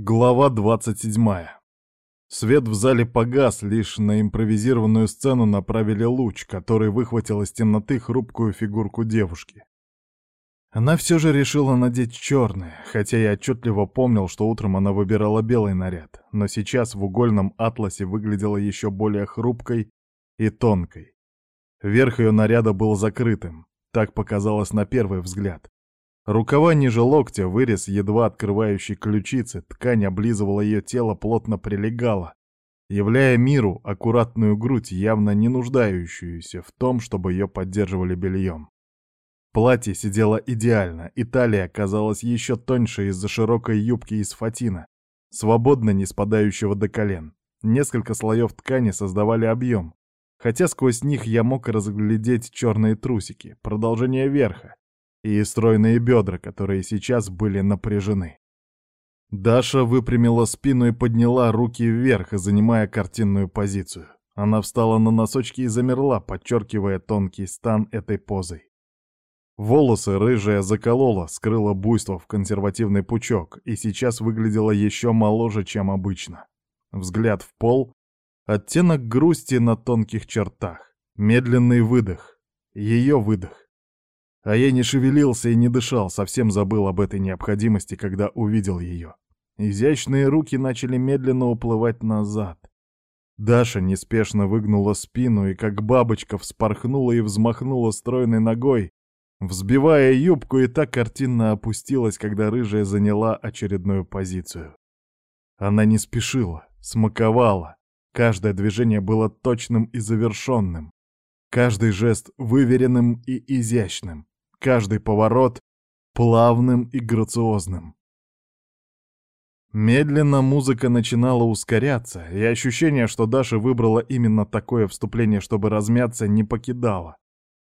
Глава 27. Свет в зале погас, лишь на импровизированную сцену направили луч, который выхватил из темноты хрупкую фигурку девушки. Она все же решила надеть черное, хотя я отчетливо помнил, что утром она выбирала белый наряд, но сейчас в угольном атласе выглядела еще более хрупкой и тонкой. Верх ее наряда был закрытым, так показалось на первый взгляд. Рукава ниже локтя, вырез едва открывающий ключицы, ткань облизывала ее тело, плотно прилегала, являя миру аккуратную грудь, явно не нуждающуюся в том, чтобы ее поддерживали бельем. Платье сидело идеально, и талия казалась еще тоньше из-за широкой юбки из фатина, свободно не спадающего до колен. Несколько слоев ткани создавали объем, хотя сквозь них я мог разглядеть черные трусики, продолжение верха, и стройные бедра, которые сейчас были напряжены. Даша выпрямила спину и подняла руки вверх, занимая картинную позицию. Она встала на носочки и замерла, подчеркивая тонкий стан этой позой. Волосы рыжая заколола, скрыла буйство в консервативный пучок и сейчас выглядела еще моложе, чем обычно. Взгляд в пол, оттенок грусти на тонких чертах, медленный выдох, ее выдох. А я не шевелился и не дышал, совсем забыл об этой необходимости, когда увидел ее. Изящные руки начали медленно уплывать назад. Даша неспешно выгнула спину и, как бабочка, вспорхнула и взмахнула стройной ногой, взбивая юбку, и так картинно опустилась, когда рыжая заняла очередную позицию. Она не спешила, смаковала. Каждое движение было точным и завершенным. Каждый жест выверенным и изящным, каждый поворот плавным и грациозным. Медленно музыка начинала ускоряться, и ощущение, что Даша выбрала именно такое вступление, чтобы размяться, не покидало.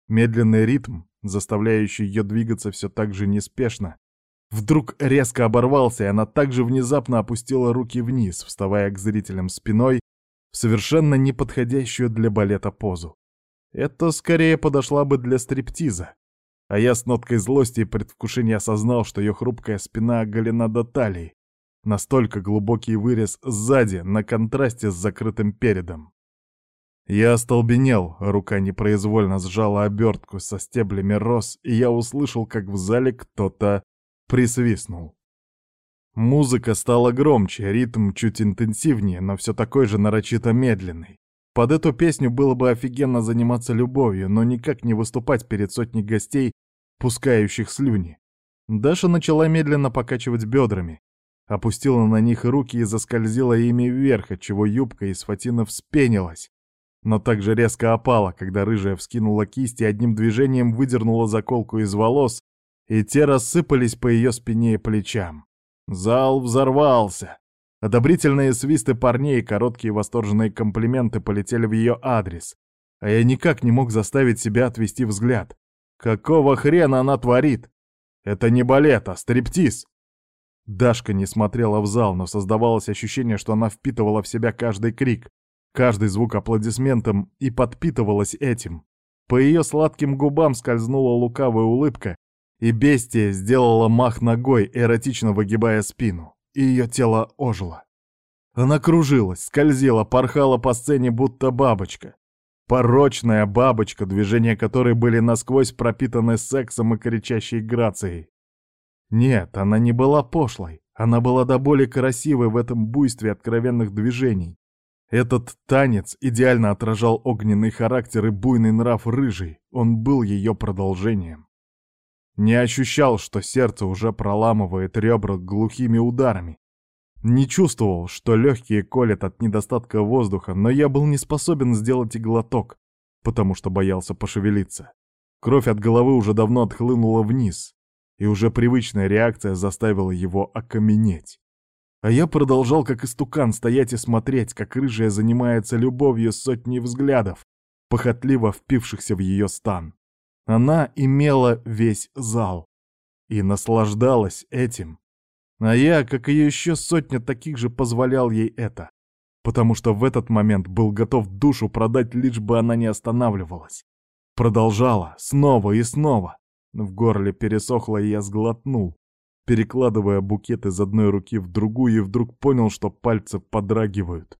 Медленный ритм, заставляющий ее двигаться все так же неспешно, вдруг резко оборвался, и она также внезапно опустила руки вниз, вставая к зрителям спиной в совершенно неподходящую для балета позу. Это скорее подошла бы для стриптиза. А я с ноткой злости и предвкушения осознал, что ее хрупкая спина оголена до талии. Настолько глубокий вырез сзади, на контрасте с закрытым передом. Я остолбенел, рука непроизвольно сжала обертку со стеблями роз, и я услышал, как в зале кто-то присвистнул. Музыка стала громче, ритм чуть интенсивнее, но все такой же нарочито медленный. Под эту песню было бы офигенно заниматься любовью, но никак не выступать перед сотней гостей, пускающих слюни. Даша начала медленно покачивать бедрами, опустила на них руки и заскользила ими вверх, отчего юбка из фатина вспенилась, но также резко опала, когда рыжая вскинула кисть и одним движением выдернула заколку из волос, и те рассыпались по ее спине и плечам. Зал взорвался. Одобрительные свисты парней и короткие восторженные комплименты полетели в ее адрес. А я никак не мог заставить себя отвести взгляд. Какого хрена она творит? Это не балет, а стриптиз. Дашка не смотрела в зал, но создавалось ощущение, что она впитывала в себя каждый крик, каждый звук аплодисментом и подпитывалась этим. По ее сладким губам скользнула лукавая улыбка, и бестия сделала мах ногой, эротично выгибая спину и ее тело ожило. Она кружилась, скользила, порхала по сцене, будто бабочка. Порочная бабочка, движения которой были насквозь пропитаны сексом и кричащей грацией. Нет, она не была пошлой. Она была до боли красивой в этом буйстве откровенных движений. Этот танец идеально отражал огненный характер и буйный нрав рыжий. Он был ее продолжением. Не ощущал, что сердце уже проламывает ребра глухими ударами. Не чувствовал, что легкие колят от недостатка воздуха, но я был не способен сделать и глоток, потому что боялся пошевелиться. Кровь от головы уже давно отхлынула вниз, и уже привычная реакция заставила его окаменеть. А я продолжал как истукан стоять и смотреть, как рыжая занимается любовью сотни взглядов, похотливо впившихся в ее стан. Она имела весь зал и наслаждалась этим. А я, как и еще сотня таких же, позволял ей это, потому что в этот момент был готов душу продать, лишь бы она не останавливалась. Продолжала, снова и снова. В горле пересохло, и я сглотнул. перекладывая букет из одной руки в другую, и вдруг понял, что пальцы подрагивают.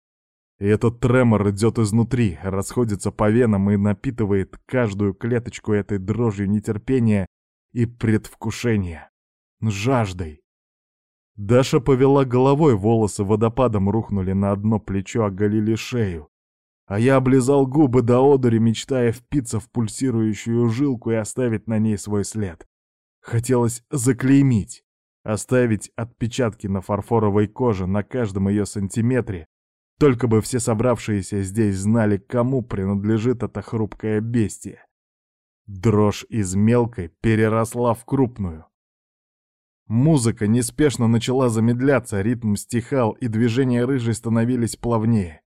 И этот тремор идет изнутри, расходится по венам и напитывает каждую клеточку этой дрожью нетерпения и предвкушения. Жаждой. Даша повела головой, волосы водопадом рухнули на одно плечо, оголили шею. А я облизал губы до одури, мечтая впиться в пульсирующую жилку и оставить на ней свой след. Хотелось заклеймить, оставить отпечатки на фарфоровой коже на каждом ее сантиметре, только бы все собравшиеся здесь знали, кому принадлежит это хрупкое бестие. Дрожь из мелкой переросла в крупную. Музыка неспешно начала замедляться, ритм стихал, и движения рыжей становились плавнее.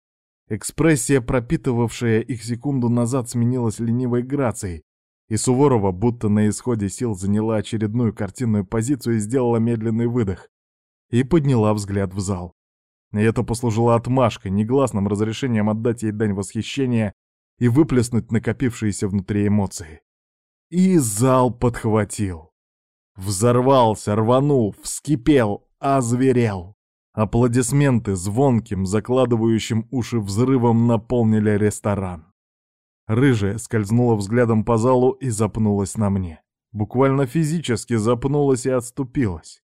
Экспрессия, пропитывавшая их секунду назад, сменилась ленивой грацией, и Суворова, будто на исходе сил, заняла очередную картинную позицию и сделала медленный выдох. И подняла взгляд в зал. И это послужило отмашкой, негласным разрешением отдать ей дань восхищения и выплеснуть накопившиеся внутри эмоции. И зал подхватил. Взорвался, рванул, вскипел, озверел. Аплодисменты звонким, закладывающим уши взрывом наполнили ресторан. Рыжая скользнула взглядом по залу и запнулась на мне. Буквально физически запнулась и отступилась.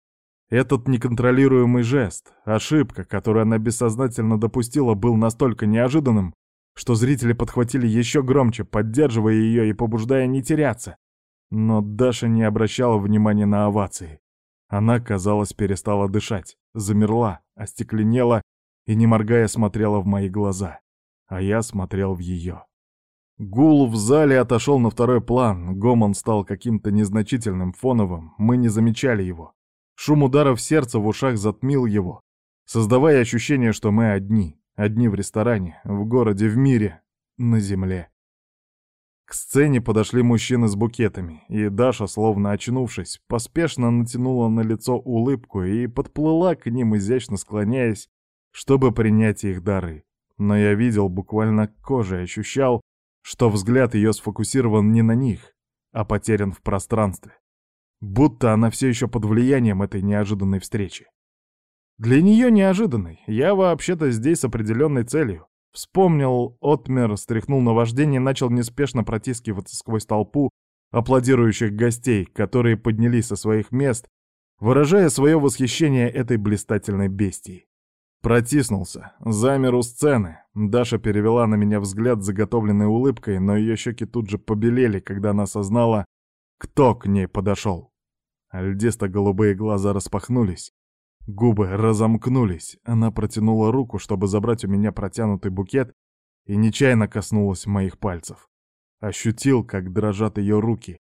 Этот неконтролируемый жест, ошибка, которую она бессознательно допустила, был настолько неожиданным, что зрители подхватили еще громче, поддерживая ее и побуждая не теряться. Но Даша не обращала внимания на овации. Она, казалось, перестала дышать, замерла, остекленела и, не моргая, смотрела в мои глаза. А я смотрел в ее. Гул в зале отошел на второй план, гомон стал каким-то незначительным, фоновым, мы не замечали его. Шум ударов сердца в ушах затмил его, создавая ощущение, что мы одни, одни в ресторане, в городе, в мире, на земле. Сцене подошли мужчины с букетами, и Даша, словно очнувшись, поспешно натянула на лицо улыбку и подплыла к ним, изящно склоняясь, чтобы принять их дары. Но я видел буквально кожей, ощущал, что взгляд ее сфокусирован не на них, а потерян в пространстве. Будто она все еще под влиянием этой неожиданной встречи. Для нее неожиданной. Я вообще-то здесь с определенной целью. Вспомнил, отмер, стряхнул на вождение, начал неспешно протискиваться сквозь толпу аплодирующих гостей, которые поднялись со своих мест, выражая свое восхищение этой блистательной бестией. Протиснулся, замер у сцены. Даша перевела на меня взгляд с заготовленной улыбкой, но ее щеки тут же побелели, когда она осознала, кто к ней подошел. Льдисто-голубые глаза распахнулись. Губы разомкнулись. Она протянула руку, чтобы забрать у меня протянутый букет, и нечаянно коснулась моих пальцев. Ощутил, как дрожат ее руки.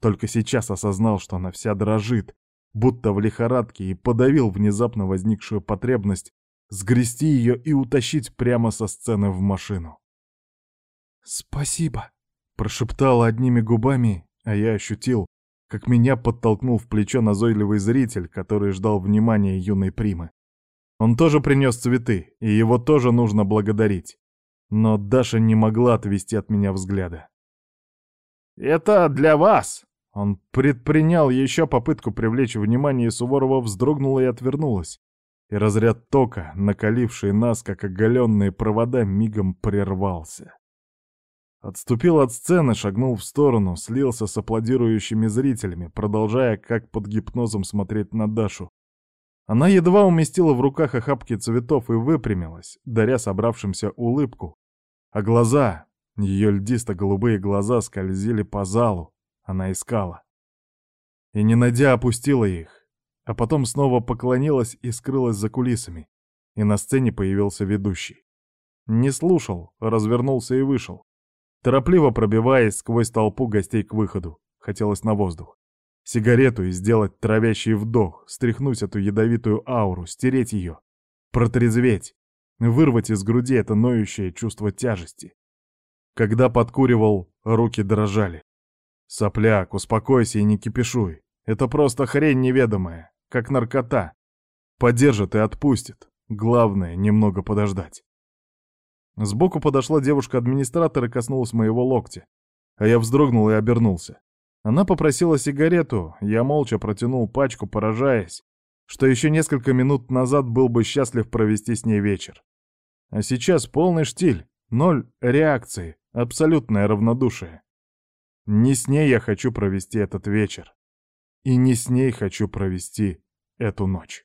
Только сейчас осознал, что она вся дрожит, будто в лихорадке, и подавил внезапно возникшую потребность сгрести ее и утащить прямо со сцены в машину. «Спасибо», — прошептала одними губами, а я ощутил, как меня подтолкнул в плечо назойливый зритель, который ждал внимания юной примы. Он тоже принес цветы, и его тоже нужно благодарить. Но Даша не могла отвести от меня взгляда. «Это для вас!» Он предпринял еще попытку привлечь внимание, и Суворова вздрогнула и отвернулась. И разряд тока, накаливший нас, как оголенные провода, мигом прервался. Отступил от сцены, шагнул в сторону, слился с аплодирующими зрителями, продолжая как под гипнозом смотреть на Дашу. Она едва уместила в руках охапки цветов и выпрямилась, даря собравшимся улыбку. А глаза, ее льдисто-голубые глаза скользили по залу, она искала. И не найдя, опустила их, а потом снова поклонилась и скрылась за кулисами, и на сцене появился ведущий. Не слушал, развернулся и вышел торопливо пробиваясь сквозь толпу гостей к выходу. Хотелось на воздух. Сигарету и сделать травящий вдох, стряхнуть эту ядовитую ауру, стереть ее, протрезветь, вырвать из груди это ноющее чувство тяжести. Когда подкуривал, руки дрожали. Сопляк, успокойся и не кипишуй. Это просто хрень неведомая, как наркота. Подержит и отпустит. Главное, немного подождать. Сбоку подошла девушка-администратор и коснулась моего локтя. А я вздрогнул и обернулся. Она попросила сигарету, я молча протянул пачку, поражаясь, что еще несколько минут назад был бы счастлив провести с ней вечер. А сейчас полный штиль, ноль реакции, абсолютное равнодушие. Не с ней я хочу провести этот вечер. И не с ней хочу провести эту ночь.